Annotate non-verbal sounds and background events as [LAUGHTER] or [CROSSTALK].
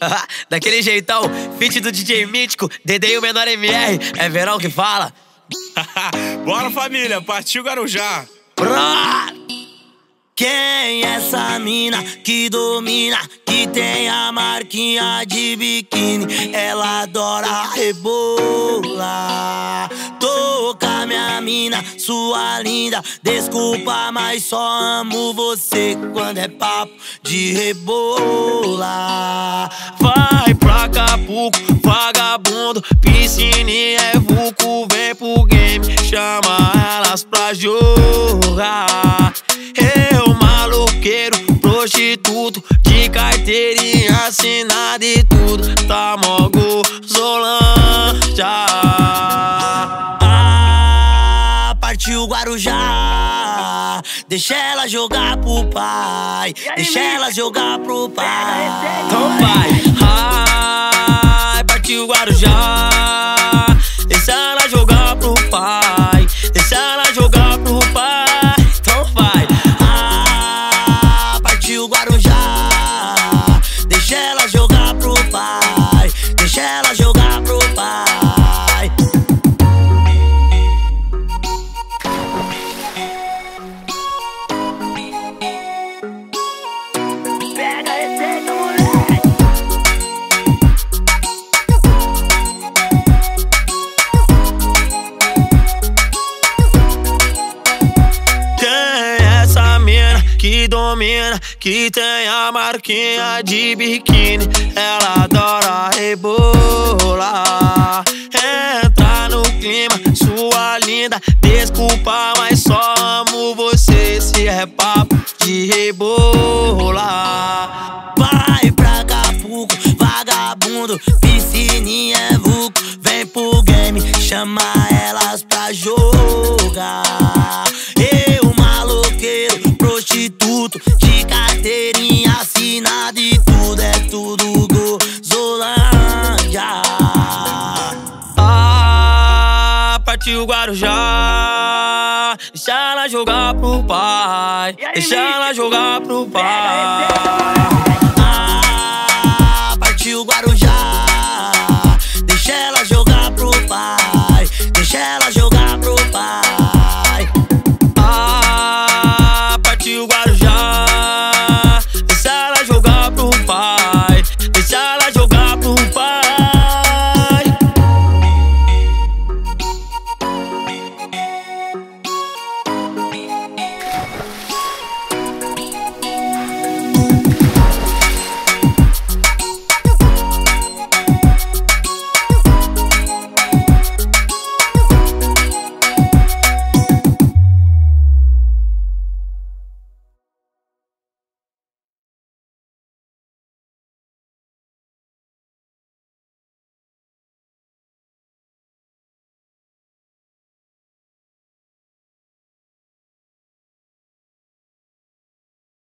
[LAUGHS] Daquele jeitão, feat do DJ Mítico, Dedei o menor MR, é verão que fala. [LAUGHS] Bora família, partiu Guarujá. Quem é essa mina que domina, que tem a marquinha de biquíni? Ela adora rebolar. Sua linda. Desculpa, mas só amo você quando é papo de rebolar. Vai pra Acapulco, vagabundo, piscininha é vulco, vem pro game, chama elas pra jogar. Eu maloqueiro, prostituto, de carteirinha assinada e tudo, tá mó gozolândia. Partiu Guarujá. Deixa ela jogar pro pai. Deixa ela jogar pro pai. Então vai, ai, partiu Guarujá. Deixa ela jogar pro pai, deixa ela jogar pro pai. Então vai, Ah, partiu Guarujá. Que domina, que tem a marquinha de biquíni? Ela adora rebolar. Entra no clima, sua linda. Desculpa, mas só amo você. Se é papo de rebolar. Vai pra Acapulco, vagabundo, piscininha é vulco. Vem pro game, chama elas pra jogar. Partiu Guarujá. Deixa ela jogar pro pai. Deixa ela jogar pro pai.